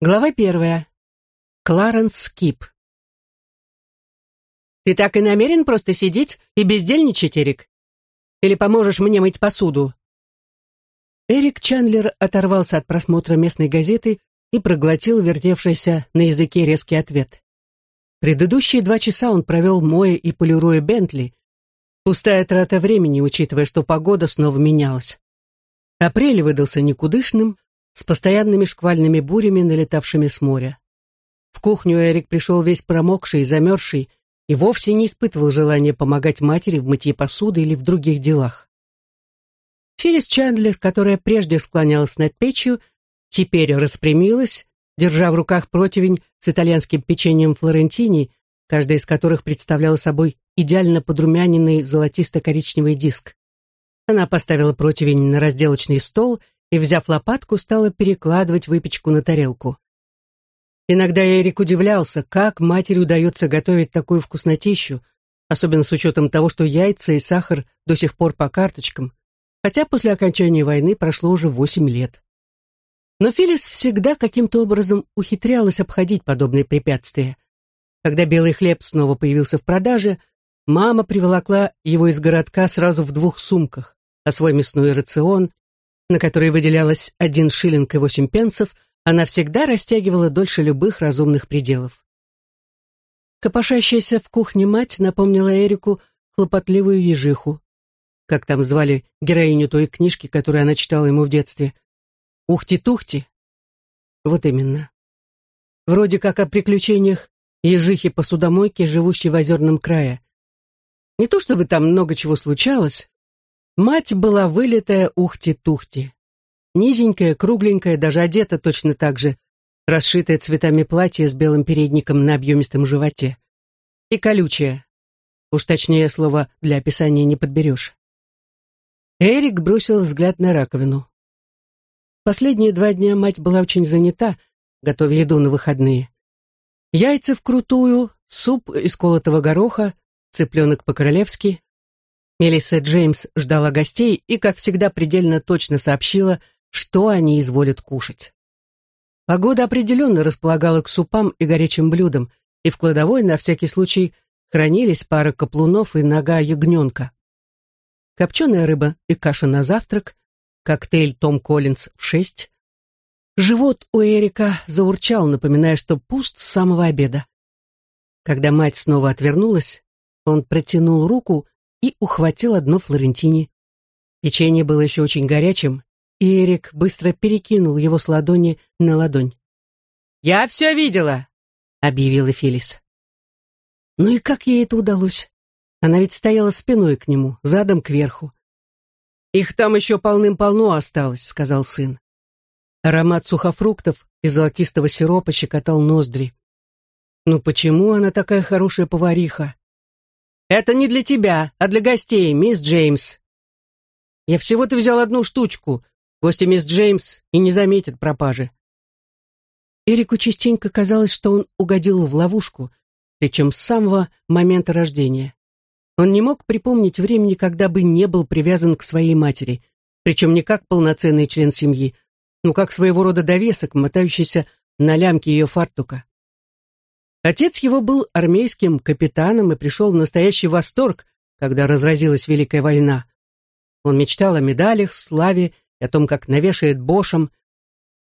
Глава первая. Кларенс Скип. «Ты так и намерен просто сидеть и бездельничать, Эрик? Или поможешь мне мыть посуду?» Эрик Чандлер оторвался от просмотра местной газеты и проглотил вертевшийся на языке резкий ответ. Предыдущие два часа он провел моя и полируя Бентли. Пустая трата времени, учитывая, что погода снова менялась. Апрель выдался никудышным, с постоянными шквальными бурями, налетавшими с моря. В кухню Эрик пришел весь промокший и замерзший и вовсе не испытывал желания помогать матери в мытье посуды или в других делах. Филлис Чандлер, которая прежде склонялась над печью, теперь распрямилась, держа в руках противень с итальянским печеньем флорентини, каждая из которых представляла собой идеально подрумяненный золотисто-коричневый диск. Она поставила противень на разделочный стол и, взяв лопатку, стала перекладывать выпечку на тарелку. Иногда Эрик удивлялся, как матери удается готовить такую вкуснотищу, особенно с учетом того, что яйца и сахар до сих пор по карточкам, хотя после окончания войны прошло уже восемь лет. Но Филлис всегда каким-то образом ухитрялась обходить подобные препятствия. Когда белый хлеб снова появился в продаже, мама приволокла его из городка сразу в двух сумках, а свой мясной рацион на который выделялось один шиллинг и восемь пенсов, она всегда растягивала дольше любых разумных пределов. Копошащаяся в кухне мать напомнила Эрику хлопотливую ежиху. Как там звали героиню той книжки, которую она читала ему в детстве? Ухти-тухти? Вот именно. Вроде как о приключениях ежихи-посудомойки, живущей в озерном крае. Не то чтобы там много чего случалось, Мать была вылитая ухти-тухти. Низенькая, кругленькая, даже одета точно так же, расшитая цветами платье с белым передником на объемистом животе. И колючая. Уж точнее слова для описания не подберешь. Эрик бросил взгляд на раковину. Последние два дня мать была очень занята, готовя еду на выходные. Яйца вкрутую, суп из колотого гороха, цыпленок по-королевски, Мелисса Джеймс ждала гостей и, как всегда, предельно точно сообщила, что они изволят кушать. Погода определенно располагала к супам и горячим блюдам, и в кладовой на всякий случай хранились пара каплунов и нога ягненка. Копченая рыба и каша на завтрак, коктейль Том Коллинз в шесть. Живот у Эрика заурчал, напоминая, что пуст с самого обеда. Когда мать снова отвернулась, он протянул руку и ухватил одно Флорентини. Печенье было еще очень горячим, и Эрик быстро перекинул его с ладони на ладонь. «Я все видела!» — объявила Филис. Ну и как ей это удалось? Она ведь стояла спиной к нему, задом кверху. «Их там еще полным-полно осталось», — сказал сын. Аромат сухофруктов и золотистого сиропа щекотал ноздри. «Ну почему она такая хорошая повариха?» «Это не для тебя, а для гостей, мисс Джеймс». «Я всего-то взял одну штучку. Гости мисс Джеймс и не заметят пропажи». Эрику частенько казалось, что он угодил в ловушку, причем с самого момента рождения. Он не мог припомнить времени, когда бы не был привязан к своей матери, причем не как полноценный член семьи, но как своего рода довесок, мотающийся на лямке ее фартука. Отец его был армейским капитаном и пришел в настоящий восторг, когда разразилась Великая война. Он мечтал о медалях, славе и о том, как навешает бошем,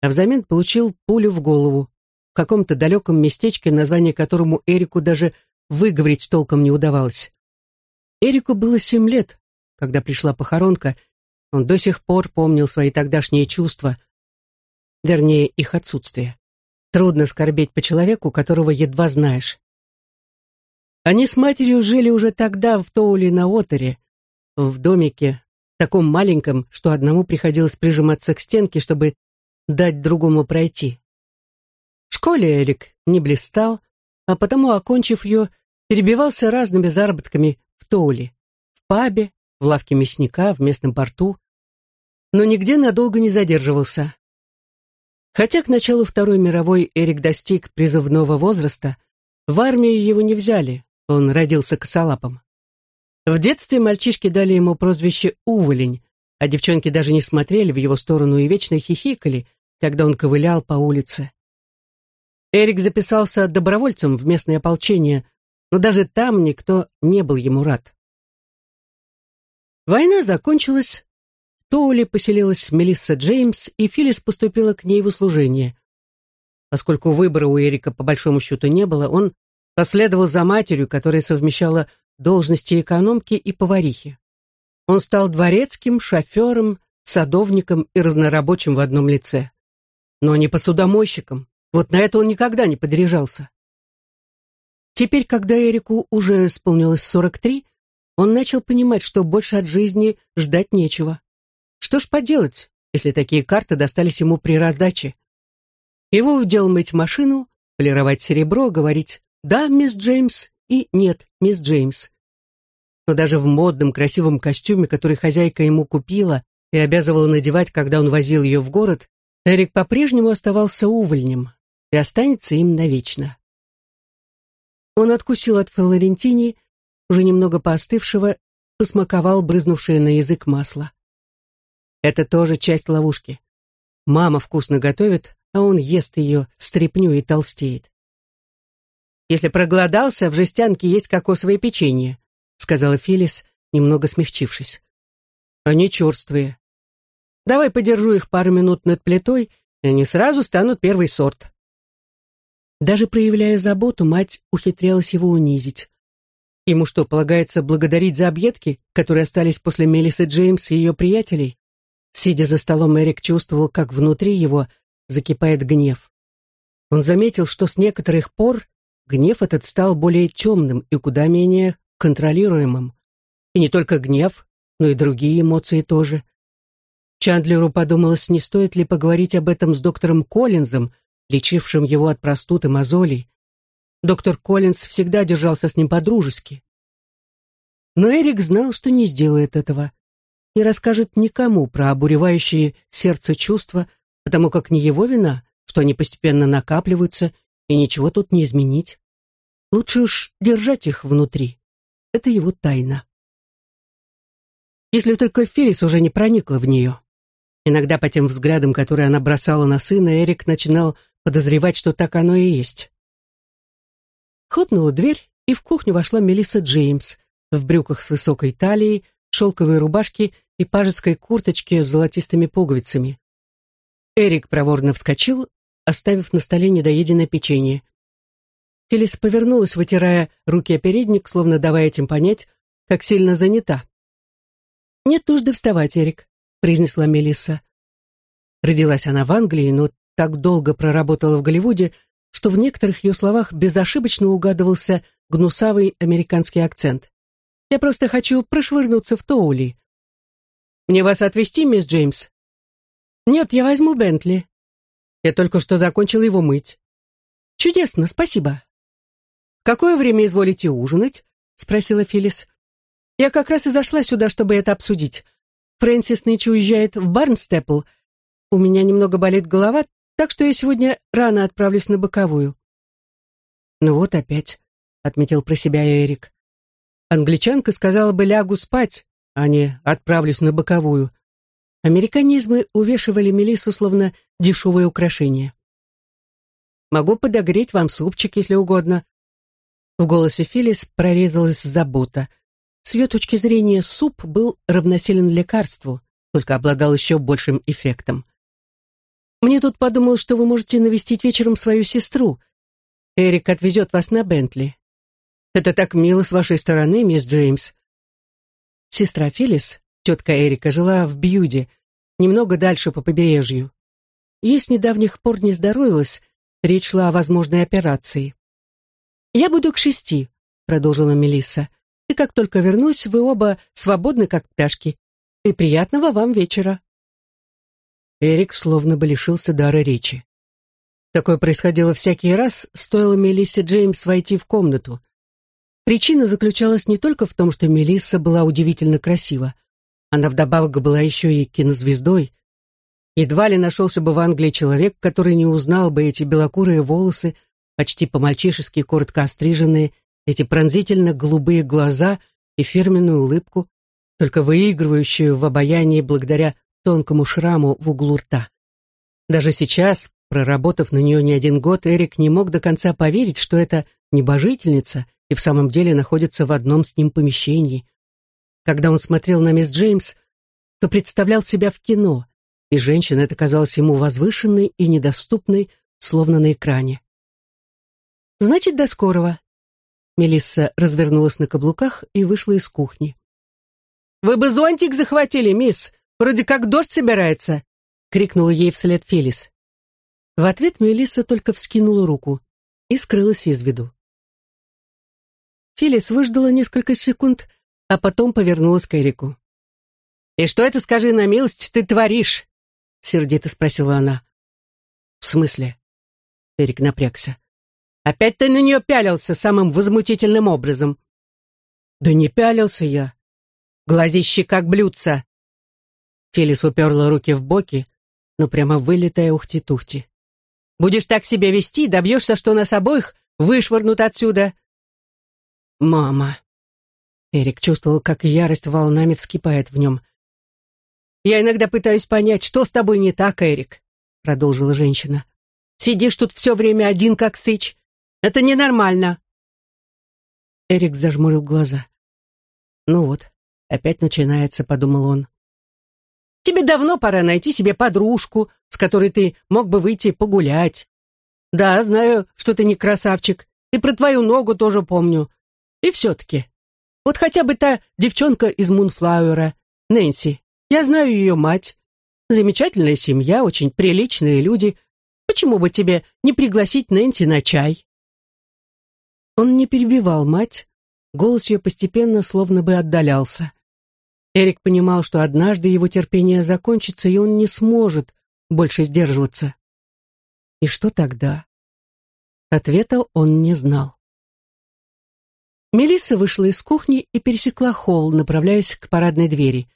а взамен получил пулю в голову в каком-то далеком местечке, название которому Эрику даже выговорить толком не удавалось. Эрику было семь лет, когда пришла похоронка, он до сих пор помнил свои тогдашние чувства, вернее, их отсутствие. Трудно скорбеть по человеку, которого едва знаешь. Они с матерью жили уже тогда в Тоуле на Отере, в домике, таком маленьком, что одному приходилось прижиматься к стенке, чтобы дать другому пройти. В школе Эрик не блистал, а потому, окончив ее, перебивался разными заработками в Тоуле, в пабе, в лавке мясника, в местном порту, но нигде надолго не задерживался. Хотя к началу Второй мировой Эрик достиг призывного возраста, в армию его не взяли, он родился косолапом. В детстве мальчишки дали ему прозвище «Уволень», а девчонки даже не смотрели в его сторону и вечно хихикали, когда он ковылял по улице. Эрик записался добровольцем в местное ополчение, но даже там никто не был ему рад. Война закончилась, в Тоуле поселилась Мелисса Джеймс, и Филлис поступила к ней в услужение. Поскольку выбора у Эрика по большому счету не было, он последовал за матерью, которая совмещала должности экономки и поварихи. Он стал дворецким, шофером, садовником и разнорабочим в одном лице. Но не посудомойщиком. Вот на это он никогда не подряжался. Теперь, когда Эрику уже исполнилось 43, он начал понимать, что больше от жизни ждать нечего. Что ж поделать, если такие карты достались ему при раздаче? Его удел мыть машину, полировать серебро, говорить «Да, мисс Джеймс» и «Нет, мисс Джеймс». Но даже в модном красивом костюме, который хозяйка ему купила и обязывала надевать, когда он возил ее в город, Эрик по-прежнему оставался увольнем и останется им навечно. Он откусил от флорентини, уже немного поостывшего, посмаковал брызнувшее на язык масло. Это тоже часть ловушки. Мама вкусно готовит, а он ест ее стряпню и толстеет. «Если проголодался, в жестянке есть кокосовое печенье», сказала Филис, немного смягчившись. «Они черствые. Давай подержу их пару минут над плитой, и они сразу станут первый сорт». Даже проявляя заботу, мать ухитрялась его унизить. Ему что, полагается благодарить за объедки, которые остались после Мелисы Джеймс и ее приятелей? Сидя за столом, Эрик чувствовал, как внутри его закипает гнев. Он заметил, что с некоторых пор гнев этот стал более темным и куда менее контролируемым. И не только гнев, но и другие эмоции тоже. Чандлеру подумалось, не стоит ли поговорить об этом с доктором Коллинзом, лечившим его от простуд и мозолей. Доктор Коллинз всегда держался с ним по-дружески. Но Эрик знал, что не сделает этого, не расскажет никому про обуревающие сердце чувства, потому как не его вина, что они постепенно накапливаются, и ничего тут не изменить. Лучше уж держать их внутри. Это его тайна. Если только Фелис уже не проникла в нее. Иногда по тем взглядам, которые она бросала на сына, Эрик начинал подозревать, что так оно и есть. Хлопнула дверь, и в кухню вошла Мелисса Джеймс в брюках с высокой талией, шелковой рубашке и пажеской курточке с золотистыми пуговицами. Эрик проворно вскочил, оставив на столе недоеденное печенье. Фелис повернулась, вытирая руки о передник, словно давая этим понять, как сильно занята. «Нет нужды вставать, Эрик», — произнесла Мелисса. Родилась она в Англии, но так долго проработала в Голливуде, что в некоторых ее словах безошибочно угадывался гнусавый американский акцент. «Я просто хочу прошвырнуться в Тоули». «Мне вас отвезти, мисс Джеймс?» «Нет, я возьму Бентли. Я только что закончил его мыть». «Чудесно, спасибо». «Какое время изволите ужинать?» — спросила Филлис. «Я как раз и зашла сюда, чтобы это обсудить. Фрэнсис нынче уезжает в Барнстепл. У меня немного болит голова, так что я сегодня рано отправлюсь на боковую». «Ну вот опять», — отметил про себя Эрик. «Англичанка сказала бы лягу спать, а не отправлюсь на боковую». Американизмы увешивали Мелиссу словно дешевое украшение. «Могу подогреть вам супчик, если угодно», в голосе Филлис прорезалась забота. С ее точки зрения суп был равносилен лекарству, только обладал еще большим эффектом. «Мне тут подумал, что вы можете навестить вечером свою сестру. Эрик отвезет вас на Бентли. Это так мило с вашей стороны, мисс Джеймс». Сестра Филлис, тетка Эрика, жила в Бьюде, немного дальше по побережью. Ей с недавних пор не здоровилась, речь шла о возможной операции. «Я буду к шести», — продолжила Мелисса. «И как только вернусь, вы оба свободны, как пташки. И приятного вам вечера». Эрик словно бы лишился дара речи. Такое происходило всякий раз, стоило Мелиссе Джеймс войти в комнату. Причина заключалась не только в том, что Мелисса была удивительно красива. Она вдобавок была еще и кинозвездой. Едва ли нашелся бы в Англии человек, который не узнал бы эти белокурые волосы, почти по-мальчишески коротко остриженные, эти пронзительно голубые глаза и фирменную улыбку, только выигрывающую в обаянии благодаря тонкому шраму в углу рта. Даже сейчас, Проработав на нее не один год, Эрик не мог до конца поверить, что это небожительница и в самом деле находится в одном с ним помещении. Когда он смотрел на мисс Джеймс, то представлял себя в кино, и женщина эта казалась ему возвышенной и недоступной, словно на экране. «Значит, до скорого». Мелисса развернулась на каблуках и вышла из кухни. «Вы бы зонтик захватили, мисс! Вроде как дождь собирается!» — крикнула ей вслед Фелис. В ответ Мелисса только вскинула руку и скрылась из виду. Фелис выждала несколько секунд, а потом повернулась к Эрику. «И что это, скажи на милость, ты творишь?» — сердито спросила она. «В смысле?» Эрик напрягся. «Опять ты на нее пялился самым возмутительным образом». «Да не пялился я. Глазище как блюдца». Фелис уперла руки в боки, но прямо вылетая ухти-тухти. Будешь так себя вести, добьешься, что нас обоих вышвырнут отсюда. Мама. Эрик чувствовал, как ярость волнами вскипает в нем. Я иногда пытаюсь понять, что с тобой не так, Эрик, продолжила женщина. Сидишь тут все время один, как сыч. Это ненормально. Эрик зажмурил глаза. Ну вот, опять начинается, подумал он. Тебе давно пора найти себе подружку, с которой ты мог бы выйти погулять. Да, знаю, что ты не красавчик, и про твою ногу тоже помню. И все-таки. Вот хотя бы та девчонка из Мунфлауэра, Нэнси. Я знаю ее мать. Замечательная семья, очень приличные люди. Почему бы тебе не пригласить Нэнси на чай? Он не перебивал мать, голос ее постепенно словно бы отдалялся. Эрик понимал, что однажды его терпение закончится, и он не сможет больше сдерживаться. И что тогда? Ответа он не знал. Мелисса вышла из кухни и пересекла холл, направляясь к парадной двери.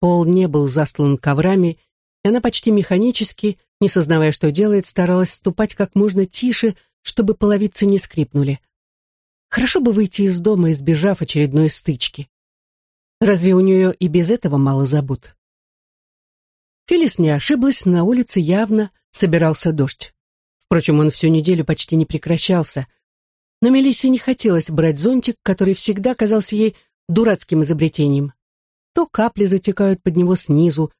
Пол не был застлан коврами, и она почти механически, не сознавая, что делает, старалась ступать как можно тише, чтобы половицы не скрипнули. Хорошо бы выйти из дома, избежав очередной стычки. Разве у нее и без этого мало забот? Фелис не ошиблась, на улице явно собирался дождь. Впрочем, он всю неделю почти не прекращался. Но Мелиссе не хотелось брать зонтик, который всегда казался ей дурацким изобретением. То капли затекают под него снизу,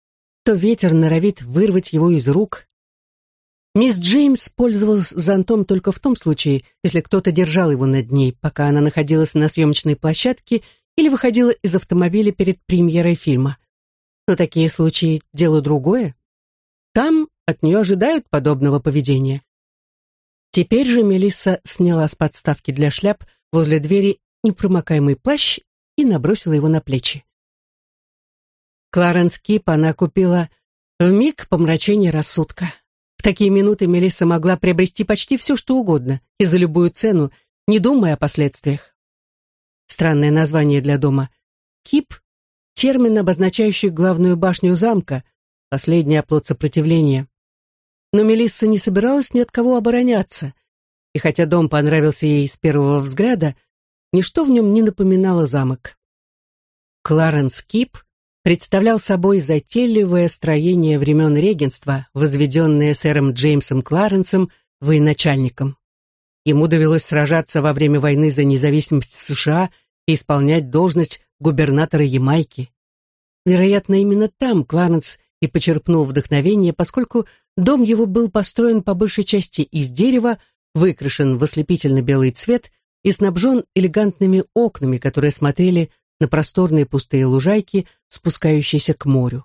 то ветер норовит вырвать его из рук. Мисс Джеймс пользовалась зонтом только в том случае, если кто-то держал его над ней, пока она находилась на съемочной площадке или выходила из автомобиля перед премьерой фильма. Но такие случаи — дело другое. Там от нее ожидают подобного поведения. Теперь же Мелисса сняла с подставки для шляп возле двери непромокаемый плащ и набросила его на плечи. Кларенс Кип она купила в миг помрачения рассудка. В такие минуты Мелисса могла приобрести почти все, что угодно, и за любую цену, не думая о последствиях. Странное название для дома. Кип термин, обозначающий главную башню замка, последний оплот сопротивления. Но Мелисса не собиралась ни от кого обороняться, и хотя дом понравился ей с первого взгляда, ничто в нем не напоминало замок. Кларенс Кип представлял собой затейливое строение времен регенства, возведенное сэром Джеймсом Кларенсом, военачальником. Ему довелось сражаться во время войны за независимость США и исполнять должность губернатора Ямайки. Вероятно, именно там Кларенс и почерпнул вдохновение, поскольку дом его был построен по большей части из дерева, выкрашен в ослепительно-белый цвет и снабжен элегантными окнами, которые смотрели на просторные пустые лужайки, спускающиеся к морю.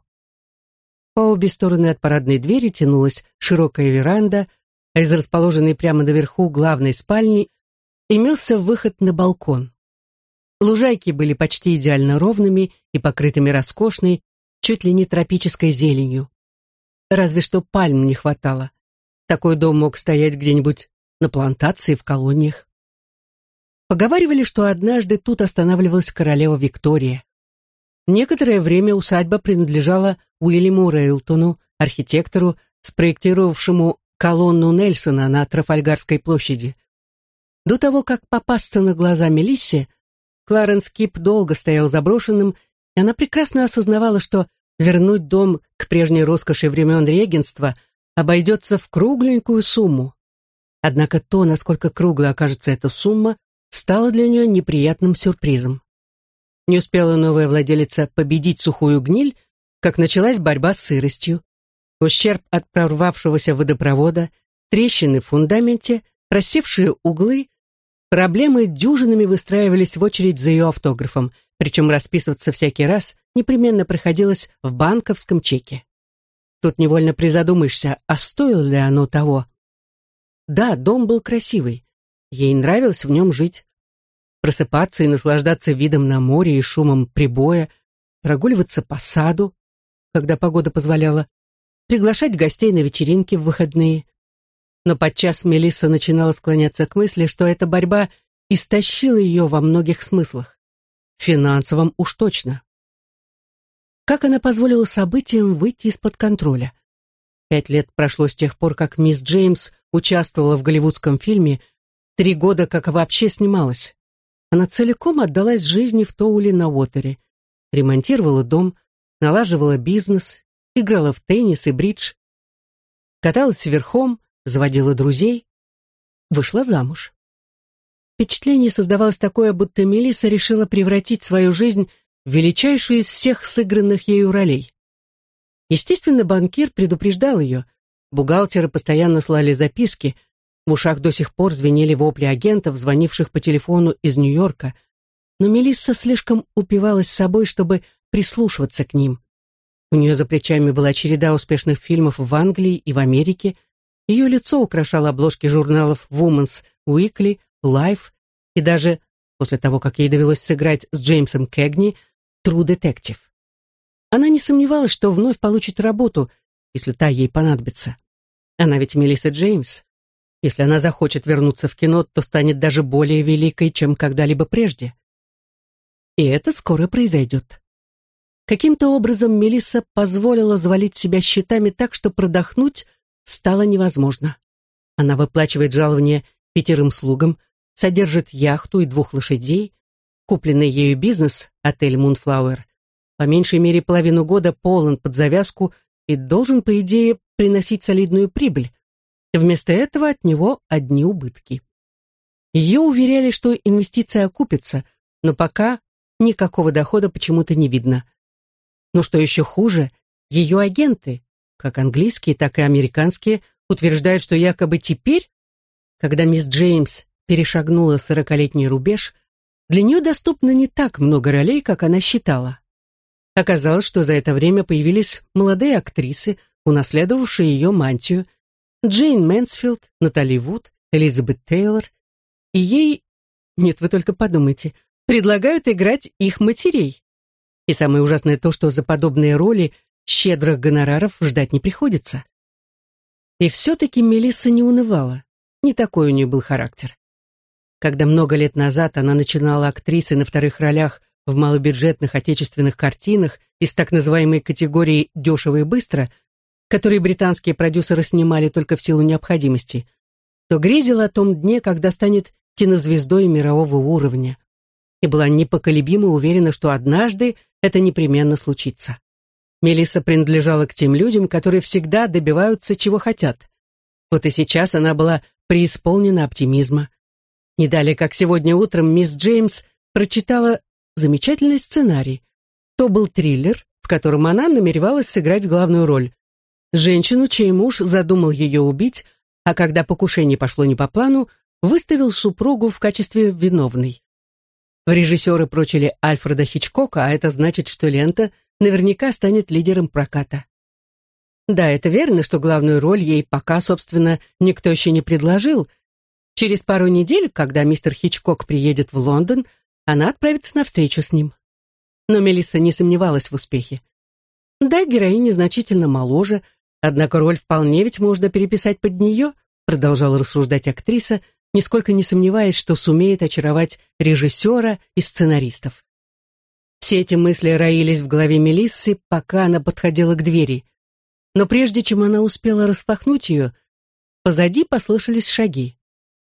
По обе стороны от парадной двери тянулась широкая веранда, а из расположенной прямо наверху главной спальни имелся выход на балкон. Лужайки были почти идеально ровными и покрытыми роскошной, чуть ли не тропической зеленью. Разве что пальм не хватало. Такой дом мог стоять где-нибудь на плантации в колониях. Поговаривали, что однажды тут останавливалась королева Виктория. Некоторое время усадьба принадлежала Уильяму Рейлтону, архитектору, спроектировавшему колонну Нельсона на Трафальгарской площади. До того, как попасться на глаза Мелиссе, Кларенс Кип долго стоял заброшенным, и она прекрасно осознавала, что вернуть дом к прежней роскоши времен регенства обойдется в кругленькую сумму. Однако то, насколько круглой окажется эта сумма, стало для нее неприятным сюрпризом. Не успела новая владелица победить сухую гниль, как началась борьба с сыростью. Ущерб от прорвавшегося водопровода, трещины в фундаменте, просевшие углы, проблемы дюжинами выстраивались в очередь за ее автографом, причем расписываться всякий раз непременно приходилось в банковском чеке. Тут невольно призадумаешься, а стоило ли оно того? Да, дом был красивый. Ей нравилось в нем жить. Просыпаться и наслаждаться видом на море и шумом прибоя, прогуливаться по саду, когда погода позволяла, приглашать гостей на вечеринки в выходные. Но подчас Мелисса начинала склоняться к мысли, что эта борьба истощила ее во многих смыслах. Финансовом уж точно. Как она позволила событиям выйти из-под контроля? Пять лет прошло с тех пор, как мисс Джеймс участвовала в голливудском фильме, три года как вообще снималась. Она целиком отдалась жизни в Тоуле на Уотере, ремонтировала дом, налаживала бизнес, играла в теннис и бридж, каталась верхом, заводила друзей, вышла замуж. Впечатление создавалось такое, будто Мелисса решила превратить свою жизнь величайшую из всех сыгранных ею ролей. Естественно, банкир предупреждал ее. Бухгалтеры постоянно слали записки. В ушах до сих пор звенели вопли агентов, звонивших по телефону из Нью-Йорка. Но Мелисса слишком упивалась собой, чтобы прислушиваться к ним. У нее за плечами была череда успешных фильмов в Англии и в Америке. Ее лицо украшало обложки журналов Woman's Weekly, Life и даже, после того, как ей довелось сыграть с Джеймсом Кэгни, True Detective. Она не сомневалась, что вновь получит работу, если та ей понадобится. Она ведь Мелисса Джеймс. Если она захочет вернуться в кино, то станет даже более великой, чем когда-либо прежде. И это скоро произойдет. Каким-то образом Мелисса позволила завалить себя счетами так, что продохнуть стало невозможно. Она выплачивает жалование пятерым слугам, содержит яхту и двух лошадей, купленный ею бизнес, отель Мунфлауэр, по меньшей мере половину года полон под завязку и должен, по идее, приносить солидную прибыль. Вместо этого от него одни убытки. Ее уверяли, что инвестиция окупится, но пока никакого дохода почему-то не видно. Но что еще хуже, ее агенты, как английские, так и американские, утверждают, что якобы теперь, когда мисс Джеймс перешагнула сорокалетний рубеж, для нее доступно не так много ролей, как она считала. Оказалось, что за это время появились молодые актрисы, унаследовавшие ее мантию, Джейн Мэнсфилд, Натали Вуд, Элизабет Тейлор, и ей, нет, вы только подумайте, предлагают играть их матерей. И самое ужасное то, что за подобные роли щедрых гонораров ждать не приходится. И все-таки Мелисса не унывала. Не такой у нее был характер. Когда много лет назад она начинала актрисой на вторых ролях в малобюджетных отечественных картинах из так называемой категории «дешево и быстро», которые британские продюсеры снимали только в силу необходимости, то грезила о том дне, когда станет кинозвездой мирового уровня, и была непоколебимо уверена, что однажды это непременно случится. Мелисса принадлежала к тем людям, которые всегда добиваются, чего хотят. Вот и сейчас она была преисполнена оптимизма. Не далее, как сегодня утром, мисс Джеймс прочитала замечательный сценарий. То был триллер, в котором она намеревалась сыграть главную роль. Женщину, чей муж задумал ее убить, а когда покушение пошло не по плану, выставил супругу в качестве виновной. Режиссеры прочили Альфреда Хичкока, а это значит, что лента наверняка станет лидером проката. Да, это верно, что главную роль ей пока, собственно, никто еще не предложил – Через пару недель, когда мистер Хичкок приедет в Лондон, она отправится на встречу с ним. Но Мелисса не сомневалась в успехе. Да, героиня значительно моложе, однако роль вполне ведь можно переписать под нее, продолжала рассуждать актриса, нисколько не сомневаясь, что сумеет очаровать режиссера и сценаристов. Все эти мысли роились в голове Мелиссы, пока она подходила к двери. Но прежде чем она успела распахнуть ее, позади послышались шаги.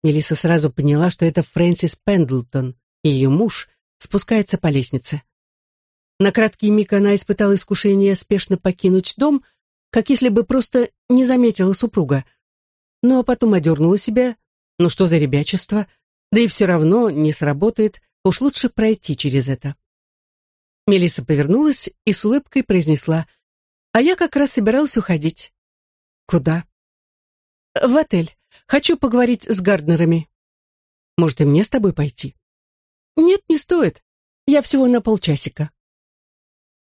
Мелисса сразу поняла, что это Фрэнсис Пендлтон, ее муж, спускается по лестнице. На краткий миг она испытала искушение спешно покинуть дом, как если бы просто не заметила супруга. Но потом одернула себя. Ну что за ребячество? Да и все равно не сработает. Уж лучше пройти через это. Мелисса повернулась и с улыбкой произнесла. «А я как раз собиралась уходить». «Куда?» «В отель. Хочу поговорить с Гарднерами». «Может, и мне с тобой пойти?» «Нет, не стоит. Я всего на полчасика».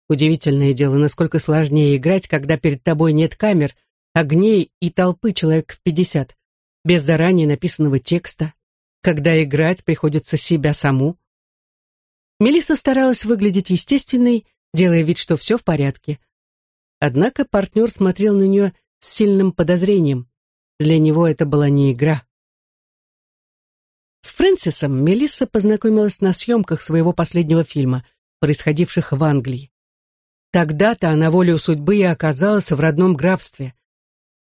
Удивительное дело, насколько сложнее играть, когда перед тобой нет камер, огней и толпы человек в пятьдесят, без заранее написанного текста, когда играть приходится себя саму. Мелисса старалась выглядеть естественной, делая вид, что все в порядке. Однако партнер смотрел на нее с сильным подозрением. Для него это была не игра. С Фрэнсисом Мелисса познакомилась на съемках своего последнего фильма, происходивших в Англии. Тогда-то она волею судьбы и оказалась в родном графстве.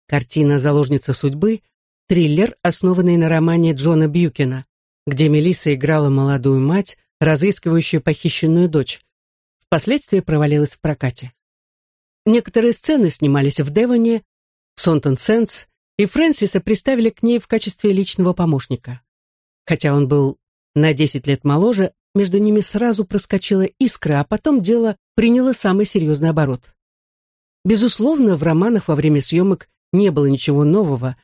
Картина «Заложница судьбы» — триллер, основанный на романе Джона Бьюкина, где Мелисса играла молодую мать, разыскивающую похищенную дочь. Впоследствии провалилась в прокате. Некоторые сцены снимались в Девоне, Сонтон Сенс, и Фрэнсиса приставили к ней в качестве личного помощника. Хотя он был на 10 лет моложе, между ними сразу проскочила искра, а потом дело приняло самый серьезный оборот. Безусловно, в романах во время съемок не было ничего нового.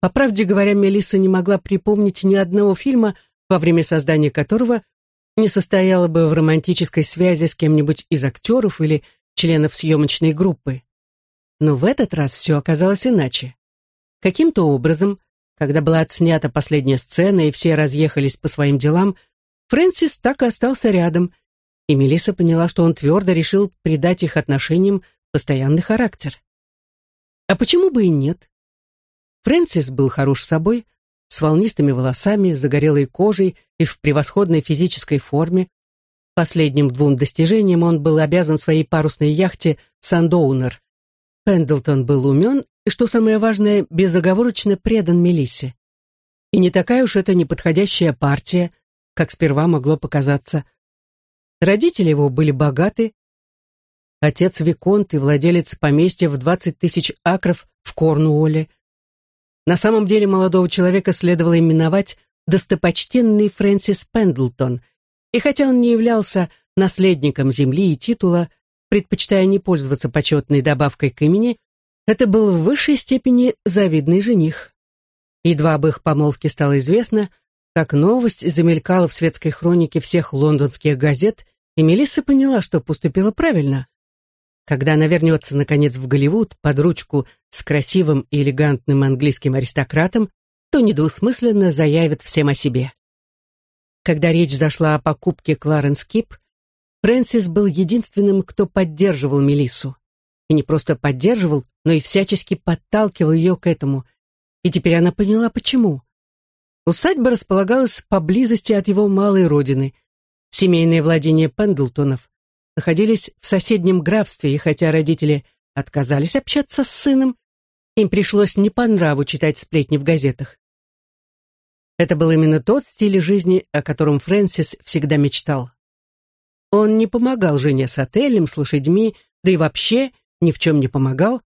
По правде говоря, Мелисса не могла припомнить ни одного фильма, во время создания которого не состояла бы в романтической связи с кем-нибудь из актеров или членов съемочной группы. Но в этот раз все оказалось иначе. Каким-то образом, когда была отснята последняя сцена и все разъехались по своим делам, Фрэнсис так и остался рядом, и Мелисса поняла, что он твердо решил придать их отношениям постоянный характер. А почему бы и нет? Фрэнсис был хорош собой, с волнистыми волосами, загорелой кожей и в превосходной физической форме. Последним двум достижениям он был обязан своей парусной яхте «Сандоунер». Пендлтон был умен и, что самое важное, безоговорочно предан Мелиссе. И не такая уж это неподходящая партия, как сперва могло показаться. Родители его были богаты. Отец Виконт и владелец поместья в 20 тысяч акров в Корнуолле. На самом деле молодого человека следовало именовать достопочтенный Фрэнсис Пендлтон, и хотя он не являлся наследником земли и титула, предпочитая не пользоваться почетной добавкой к имени, это был в высшей степени завидный жених. Едва об их помолвке стало известно, как новость замелькала в светской хронике всех лондонских газет, и Мелисса поняла, что поступила правильно. Когда она вернется, наконец, в Голливуд под ручку с красивым и элегантным английским аристократом, то недвусмысленно заявит всем о себе. Когда речь зашла о покупке Кларенс Кип, Фрэнсис был единственным, кто поддерживал Мелиссу. И не просто поддерживал, но и всячески подталкивал ее к этому. И теперь она поняла, почему. Усадьба располагалась поблизости от его малой родины. Семейные владения Пендлтонов находились в соседнем графстве, и хотя родители отказались общаться с сыном, им пришлось не по нраву читать сплетни в газетах. Это был именно тот стиль жизни, о котором Фрэнсис всегда мечтал. Он не помогал жене с отелем, с лошадьми, да и вообще ни в чем не помогал.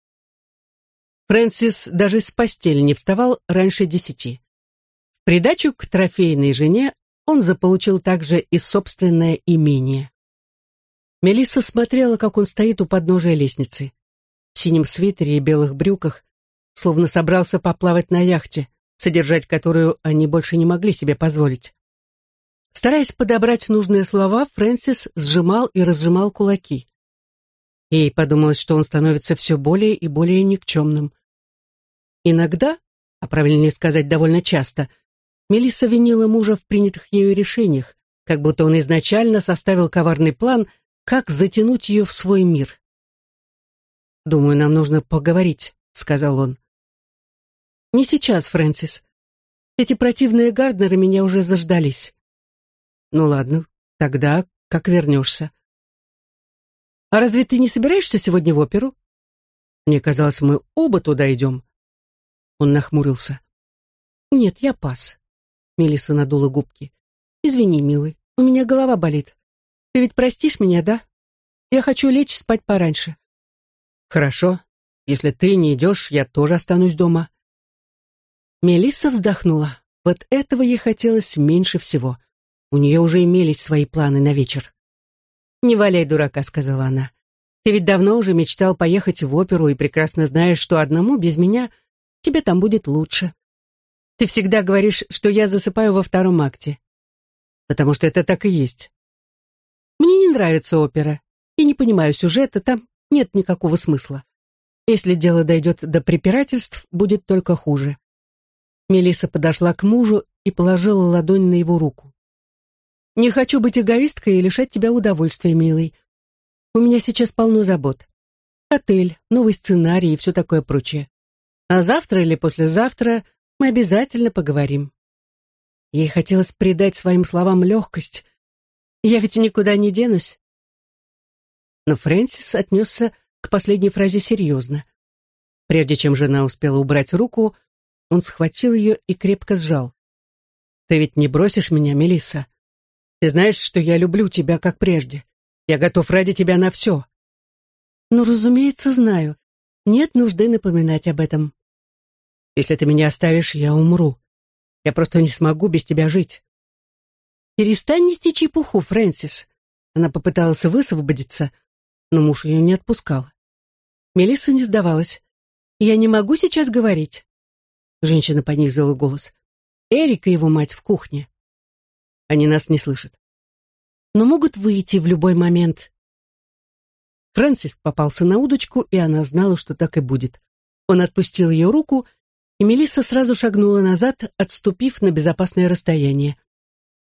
Фрэнсис даже с постели не вставал раньше десяти придачу к трофейной жене он заполучил также и собственное имение. Мелисса смотрела, как он стоит у подножия лестницы, в синем свитере и белых брюках, словно собрался поплавать на яхте, содержать которую они больше не могли себе позволить. Стараясь подобрать нужные слова, Фрэнсис сжимал и разжимал кулаки. Ей подумалось, что он становится все более и более никчемным. Иногда, а правильнее сказать, довольно часто, Мелисса винила мужа в принятых ею решениях, как будто он изначально составил коварный план, как затянуть ее в свой мир. «Думаю, нам нужно поговорить», — сказал он. «Не сейчас, Фрэнсис. Эти противные Гарднеры меня уже заждались». «Ну ладно, тогда как вернешься». «А разве ты не собираешься сегодня в оперу?» «Мне казалось, мы оба туда идем». Он нахмурился. «Нет, я пас. Мелисса надула губки. «Извини, милый, у меня голова болит. Ты ведь простишь меня, да? Я хочу лечь спать пораньше». «Хорошо. Если ты не идешь, я тоже останусь дома». Мелисса вздохнула. Вот этого ей хотелось меньше всего. У нее уже имелись свои планы на вечер. «Не валяй дурака», — сказала она. «Ты ведь давно уже мечтал поехать в оперу и прекрасно знаешь, что одному без меня тебе там будет лучше. Ты всегда говоришь, что я засыпаю во втором акте. Потому что это так и есть. Мне не нравится опера. Я не понимаю сюжета, там нет никакого смысла. Если дело дойдет до препирательств, будет только хуже. Мелиса подошла к мужу и положила ладонь на его руку. «Не хочу быть эгоисткой и лишать тебя удовольствия, милый. У меня сейчас полно забот. Отель, новый сценарий и все такое прочее. А завтра или послезавтра мы обязательно поговорим». Ей хотелось придать своим словам легкость. «Я ведь никуда не денусь». Но Фрэнсис отнесся к последней фразе серьезно. Прежде чем жена успела убрать руку, он схватил ее и крепко сжал. «Ты ведь не бросишь меня, Мелисса? Ты знаешь, что я люблю тебя, как прежде. Я готов ради тебя на все». «Ну, разумеется, знаю. Нет нужды напоминать об этом». «Если ты меня оставишь, я умру. Я просто не смогу без тебя жить». «Перестань нести чепуху, Фрэнсис». Она попыталась высвободиться, но муж ее не отпускал. Мелисса не сдавалась. «Я не могу сейчас говорить. Женщина понизила голос. Эрик и его мать в кухне. Они нас не слышат. Но могут выйти в любой момент. Фрэнсис попался на удочку, и она знала, что так и будет. Он отпустил ее руку, и Мелисса сразу шагнула назад, отступив на безопасное расстояние.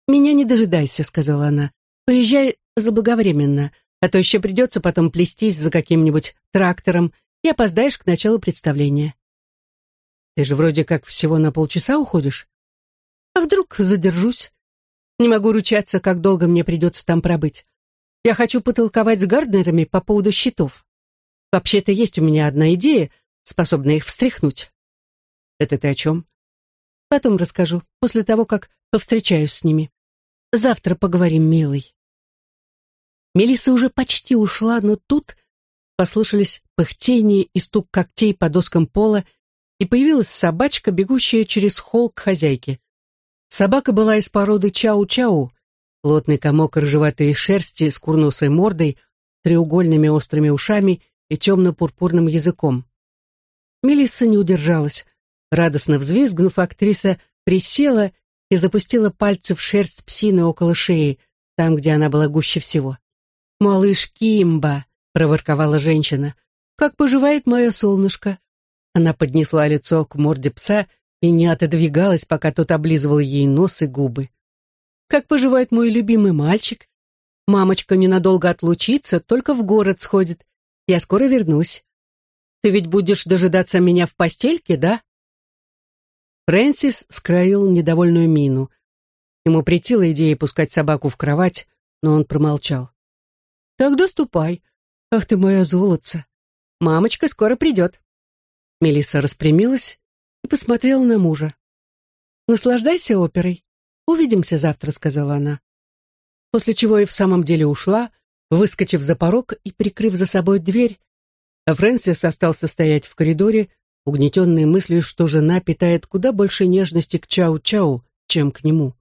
«Меня не дожидайся», — сказала она. «Поезжай заблаговременно, а то еще придется потом плестись за каким-нибудь трактором и опоздаешь к началу представления». Ты же вроде как всего на полчаса уходишь. А вдруг задержусь? Не могу ручаться, как долго мне придется там пробыть. Я хочу потолковать с Гарднерами по поводу счетов. Вообще-то есть у меня одна идея, способная их встряхнуть. Это ты о чем? Потом расскажу, после того, как повстречаюсь с ними. Завтра поговорим, милый. Мелисса уже почти ушла, но тут послышались пыхтение и стук когтей по доскам пола, и появилась собачка, бегущая через холл к хозяйке. Собака была из породы чау-чау, плотный комок рыжеватой шерсти с курносой мордой, треугольными острыми ушами и темно-пурпурным языком. Мелисса не удержалась. Радостно взвизгнув, актриса присела и запустила пальцы в шерсть псины около шеи, там, где она была гуще всего. «Малыш Кимба!» — проворковала женщина. «Как поживает мое солнышко?» Она поднесла лицо к морде пса и не отодвигалась, пока тот облизывал ей нос и губы. «Как поживает мой любимый мальчик? Мамочка ненадолго отлучится, только в город сходит. Я скоро вернусь. Ты ведь будешь дожидаться меня в постельке, да?» Фрэнсис скроил недовольную мину. Ему претила идея пускать собаку в кровать, но он промолчал. «Тогда ступай. Ах ты моя золотца. Мамочка скоро придет». Мелисса распрямилась и посмотрела на мужа. «Наслаждайся оперой. Увидимся завтра», — сказала она. После чего и в самом деле ушла, выскочив за порог и прикрыв за собой дверь, а Фрэнсис остался стоять в коридоре, угнетенный мыслью, что жена питает куда больше нежности к Чау-Чау, чем к нему.